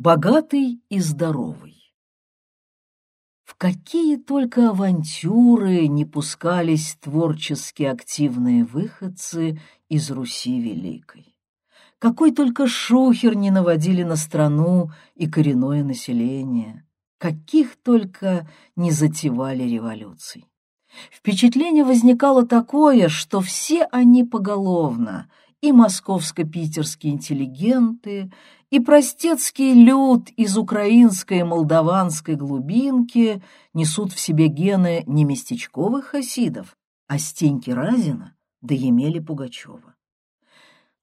Богатый и здоровый. В какие только авантюры не пускались творчески активные выходцы из Руси Великой. Какой только шухер не наводили на страну и коренное население, каких только не затевали революций. Впечатление возникало такое, что все они поголовно, и московско-питерские интеллигенты, и простецкий люд из украинской и молдаванской глубинки несут в себе гены не местечковых хасидов, а Стеньки Разина да Емели Пугачева.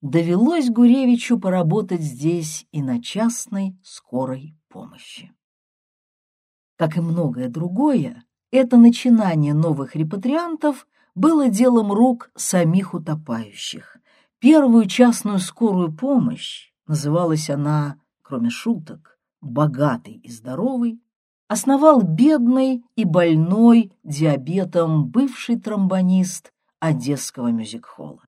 Довелось Гуревичу поработать здесь и на частной скорой помощи. Как и многое другое, это начинание новых репатриантов было делом рук самих утопающих. Первую частную скорую помощь, называлась она, кроме шуток, «богатый и здоровый», основал бедный и больной диабетом бывший тромбонист Одесского мюзик-холла.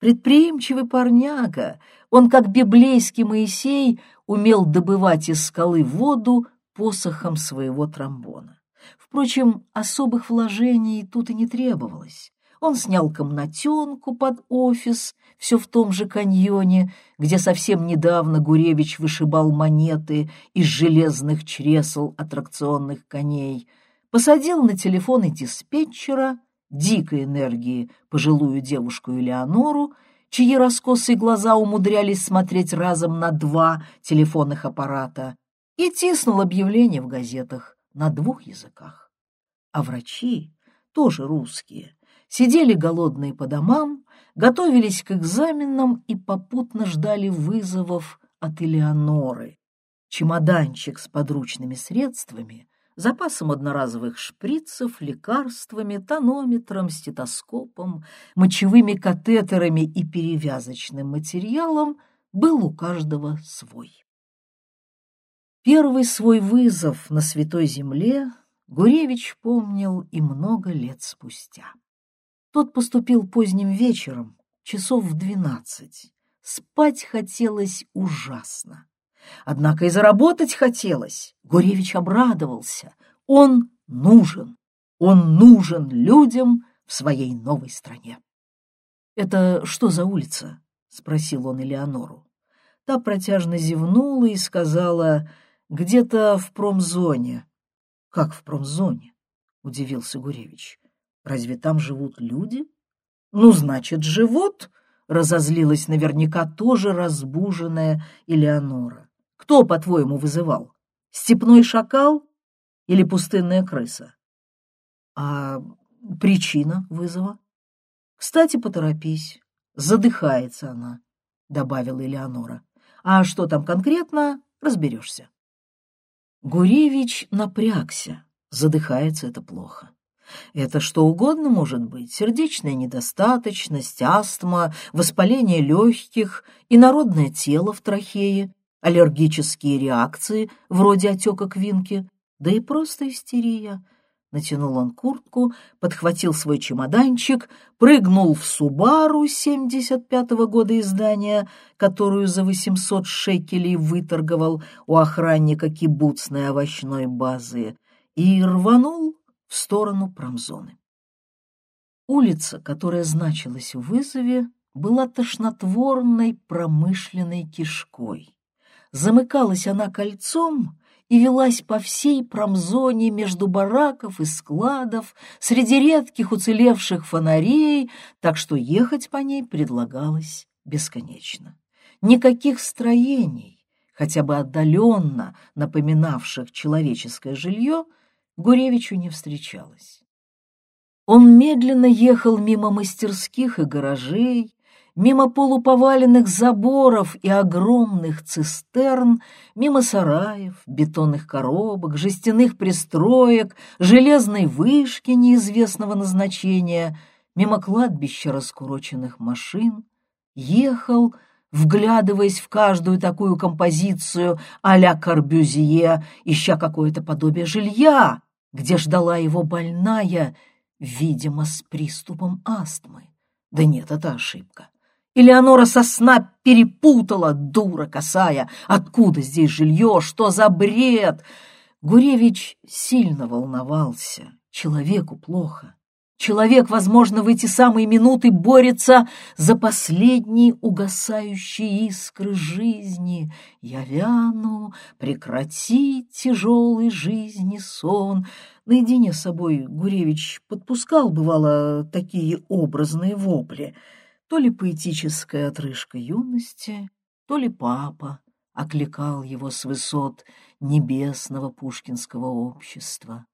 Предприимчивый парняга, он, как библейский Моисей, умел добывать из скалы воду посохом своего тромбона. Впрочем, особых вложений тут и не требовалось. Он снял комнатенку под офис, все в том же каньоне, где совсем недавно Гуревич вышибал монеты из железных чресел аттракционных коней, посадил на телефоны диспетчера, дикой энергии пожилую девушку Элеонору, чьи раскосые глаза умудрялись смотреть разом на два телефонных аппарата, и тиснул объявление в газетах на двух языках. А врачи, тоже русские, сидели голодные по домам, готовились к экзаменам и попутно ждали вызовов от Элеоноры. Чемоданчик с подручными средствами, запасом одноразовых шприцев, лекарствами, тонометром, стетоскопом, мочевыми катетерами и перевязочным материалом был у каждого свой. Первый свой вызов на Святой Земле Гуревич помнил и много лет спустя. Тот поступил поздним вечером, часов в двенадцать. Спать хотелось ужасно. Однако и заработать хотелось. Гуревич обрадовался. Он нужен. Он нужен людям в своей новой стране. «Это что за улица?» — спросил он Элеонору. Та протяжно зевнула и сказала где-то в промзоне. Как в промзоне? Удивился Гуревич. Разве там живут люди? Ну, значит, живут, разозлилась наверняка тоже разбуженная Элеонора. Кто, по-твоему, вызывал? Степной шакал или пустынная крыса? А причина вызова? Кстати, поторопись. Задыхается она, добавила Элеонора. А что там конкретно, разберешься. Гуревич напрягся. Задыхается это плохо. Это что угодно может быть. Сердечная недостаточность, астма, воспаление легких, инородное тело в трахее, аллергические реакции, вроде отека квинки, да и просто истерия, Натянул он куртку, подхватил свой чемоданчик, прыгнул в Субару 75-го года издания, которую за 800 шекелей выторговал у охранника кибуцной овощной базы, и рванул в сторону промзоны. Улица, которая значилась в вызове, была тошнотворной промышленной кишкой. Замыкалась она кольцом и велась по всей промзоне между бараков и складов, среди редких уцелевших фонарей, так что ехать по ней предлагалось бесконечно. Никаких строений, хотя бы отдаленно напоминавших человеческое жилье, Гуревичу не встречалось. Он медленно ехал мимо мастерских и гаражей, мимо полуповаленных заборов и огромных цистерн, мимо сараев, бетонных коробок, жестяных пристроек, железной вышки неизвестного назначения, мимо кладбища раскуроченных машин, ехал, вглядываясь в каждую такую композицию а-ля Корбюзье, ища какое-то подобие жилья, где ждала его больная, видимо, с приступом астмы. Да нет, это ошибка Элеонора сосна перепутала, дура косая. Откуда здесь жилье? Что за бред? Гуревич сильно волновался. Человеку плохо. Человек, возможно, в эти самые минуты борется за последние угасающие искры жизни. Я вяну, прекрати тяжелый жизни сон. Наедине с собой Гуревич подпускал, бывало, такие образные вопли — то ли поэтическая отрыжка юности, то ли папа окликал его с высот небесного пушкинского общества.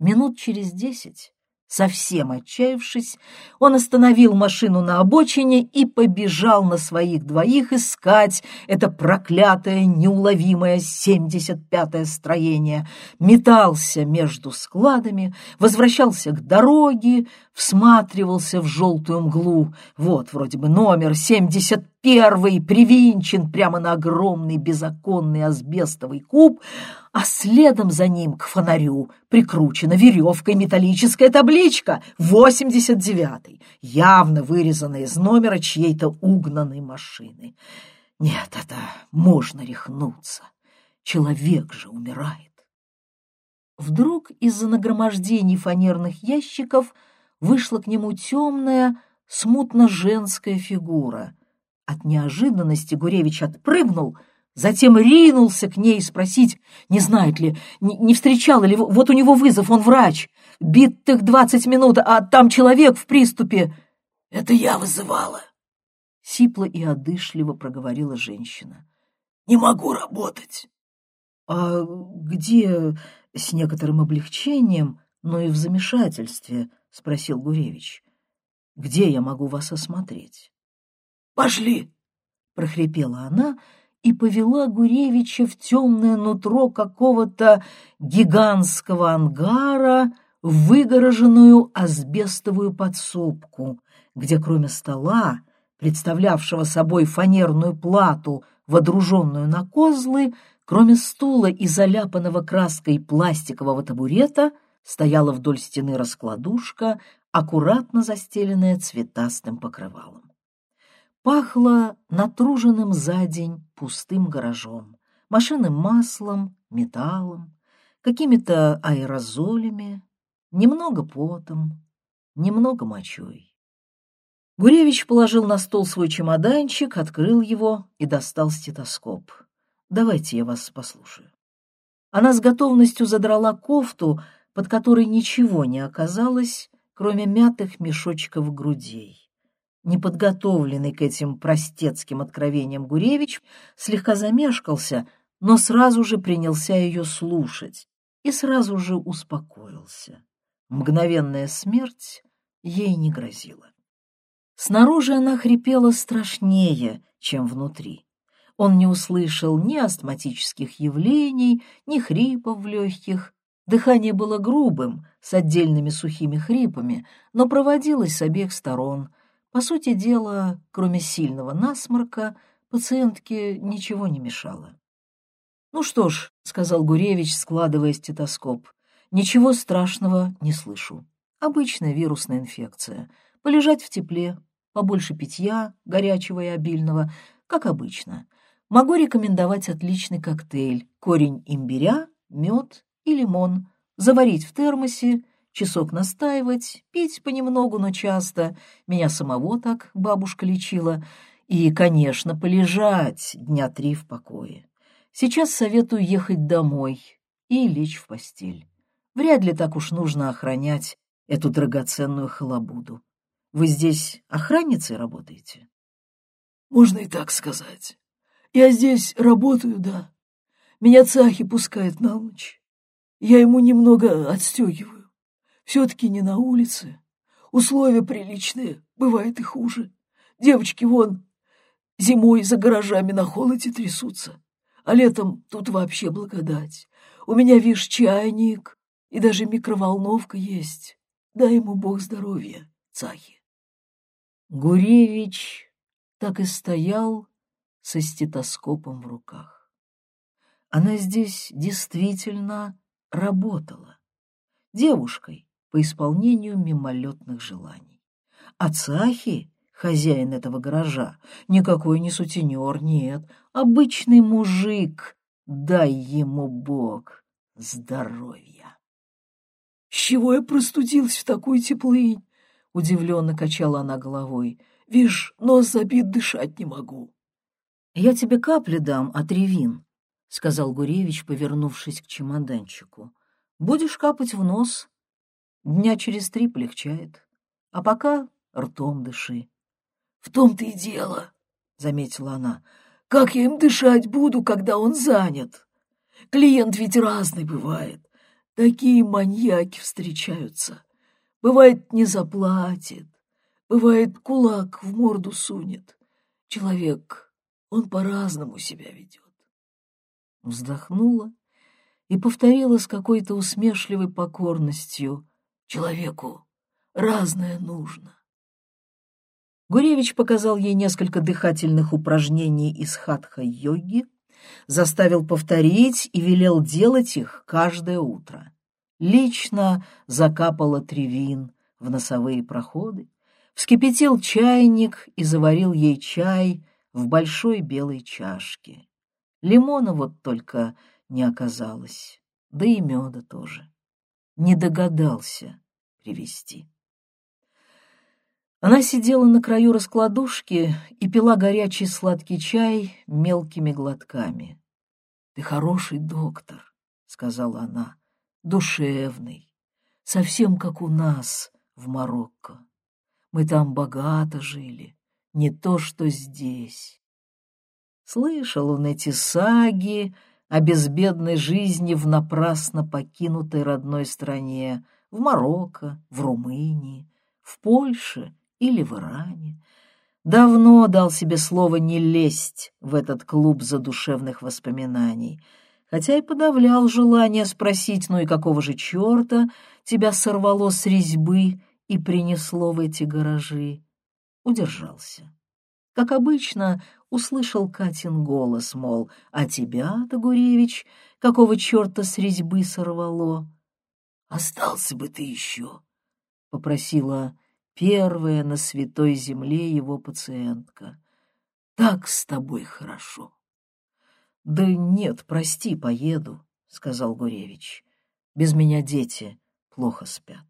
Минут через десять Совсем отчаявшись, он остановил машину на обочине и побежал на своих двоих искать это проклятое, неуловимое семьдесят пятое строение. Метался между складами, возвращался к дороге, всматривался в желтую мглу. Вот, вроде бы, номер семьдесят первый привинчен прямо на огромный безоконный асбестовый куб, а следом за ним к фонарю прикручена веревкой металлическая табличка «89», явно вырезанная из номера чьей-то угнанной машины. Нет, это можно рехнуться. Человек же умирает. Вдруг из-за нагромождений фанерных ящиков вышла к нему темная, смутно женская фигура. От неожиданности Гуревич отпрыгнул — Затем ринулся к ней спросить, не знает ли, не, не встречала ли, вот у него вызов, он врач. Битых двадцать минут, а там человек в приступе. Это я вызывала. Сипло и одышливо проговорила женщина. Не могу работать. А где, с некоторым облегчением, но и в замешательстве, спросил Гуревич. Где я могу вас осмотреть? Пошли, прохрипела она, — и повела Гуревича в темное нутро какого-то гигантского ангара, выгороженную асбестовую подсобку, где кроме стола, представлявшего собой фанерную плату, водруженную на козлы, кроме стула и заляпанного краской пластикового табурета, стояла вдоль стены раскладушка, аккуратно застеленная цветастым покрывалом. Пахло натруженным за день пустым гаражом, машинным маслом, металлом, какими-то аэрозолями, немного потом, немного мочой. Гуревич положил на стол свой чемоданчик, открыл его и достал стетоскоп. «Давайте я вас послушаю». Она с готовностью задрала кофту, под которой ничего не оказалось, кроме мятых мешочков грудей. Неподготовленный к этим простецким откровениям Гуревич слегка замешкался, но сразу же принялся ее слушать и сразу же успокоился. Мгновенная смерть ей не грозила. Снаружи она хрипела страшнее, чем внутри. Он не услышал ни астматических явлений, ни хрипов в легких. Дыхание было грубым, с отдельными сухими хрипами, но проводилось с обеих сторон — по сути дела, кроме сильного насморка, пациентке ничего не мешало. «Ну что ж», — сказал Гуревич, складывая стетоскоп, — «ничего страшного не слышу. Обычная вирусная инфекция. Полежать в тепле, побольше питья, горячего и обильного, как обычно. Могу рекомендовать отличный коктейль. Корень имбиря, мед и лимон. Заварить в термосе часок настаивать, пить понемногу, но часто. Меня самого так бабушка лечила. И, конечно, полежать дня три в покое. Сейчас советую ехать домой и лечь в постель. Вряд ли так уж нужно охранять эту драгоценную халабуду. Вы здесь охранницей работаете? Можно и так сказать. Я здесь работаю, да. Меня Цахи пускает на ночь. Я ему немного отстегиваю. Все-таки не на улице. Условия приличные, бывает и хуже. Девочки вон зимой за гаражами на холоде трясутся, а летом тут вообще благодать. У меня, видишь, чайник и даже микроволновка есть. Дай ему Бог здоровья, Цахи. Гуревич так и стоял со стетоскопом в руках. Она здесь действительно работала. Девушкой, по исполнению мимолетных желаний. А Цахи хозяин этого гаража. Никакой не сутенер, нет. Обычный мужик. Дай ему Бог здоровья. — С чего я простудился в такую теплынь? — удивленно качала она головой. — Вишь, нос забит, дышать не могу. — Я тебе капли дам от ревин, — сказал Гуревич, повернувшись к чемоданчику. — Будешь капать в нос. Дня через три полегчает. А пока ртом дыши. — В том-то и дело, — заметила она. — Как я им дышать буду, когда он занят? Клиент ведь разный бывает. Такие маньяки встречаются. Бывает, не заплатит. Бывает, кулак в морду сунет. Человек, он по-разному себя ведет. Вздохнула и повторила с какой-то усмешливой покорностью. Человеку разное нужно. Гуревич показал ей несколько дыхательных упражнений из хатха-йоги, заставил повторить и велел делать их каждое утро. Лично закапала тревин в носовые проходы, вскипятил чайник и заварил ей чай в большой белой чашке. Лимона вот только не оказалось, да и меда тоже. Не догадался привезти. Она сидела на краю раскладушки и пила горячий сладкий чай мелкими глотками. — Ты хороший доктор, — сказала она, — душевный, совсем как у нас в Марокко. Мы там богато жили, не то что здесь. Слышал он эти саги о безбедной жизни в напрасно покинутой родной стране, в Марокко, в Румынии, в Польше или в Иране. Давно дал себе слово не лезть в этот клуб задушевных воспоминаний, хотя и подавлял желание спросить, ну и какого же черта тебя сорвало с резьбы и принесло в эти гаражи. Удержался. Как обычно, услышал Катин голос, мол, «А тебя-то, Гуревич, какого черта с резьбы сорвало?» «Остался бы ты еще», — попросила первая на святой земле его пациентка. «Так с тобой хорошо». «Да нет, прости, поеду», — сказал Гуревич. «Без меня дети плохо спят».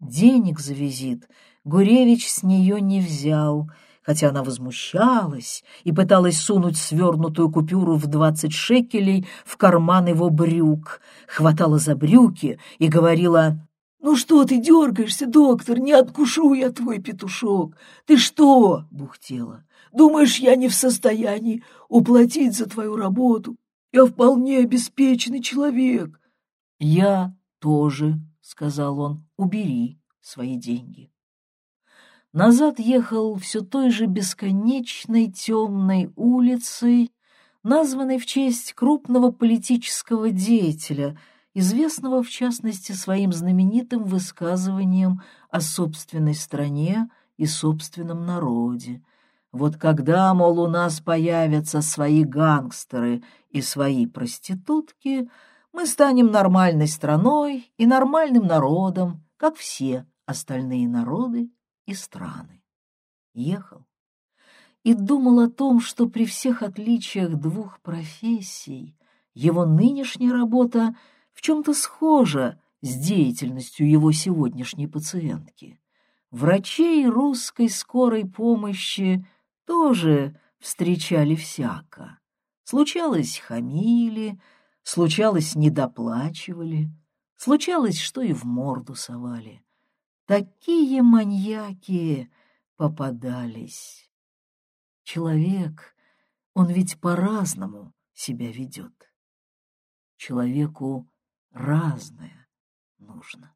Денег за визит Гуревич с нее не взял, хотя она возмущалась и пыталась сунуть свернутую купюру в двадцать шекелей в карман его брюк, хватала за брюки и говорила «Ну что ты дергаешься, доктор? Не откушу я твой петушок. Ты что?» — бухтела. «Думаешь, я не в состоянии уплатить за твою работу? Я вполне обеспеченный человек». «Я тоже», — сказал он, — «убери свои деньги». Назад ехал все той же бесконечной темной улицей, названной в честь крупного политического деятеля — известного в частности своим знаменитым высказыванием о собственной стране и собственном народе. Вот когда, мол, у нас появятся свои гангстеры и свои проститутки, мы станем нормальной страной и нормальным народом, как все остальные народы и страны. Ехал и думал о том, что при всех отличиях двух профессий его нынешняя работа — в чем-то схожа с деятельностью его сегодняшней пациентки. Врачей русской скорой помощи тоже встречали всяко. Случалось, хамили, случалось, недоплачивали, случалось, что и в морду совали. Такие маньяки попадались. Человек, он ведь по-разному себя ведет. Человеку разное нужно.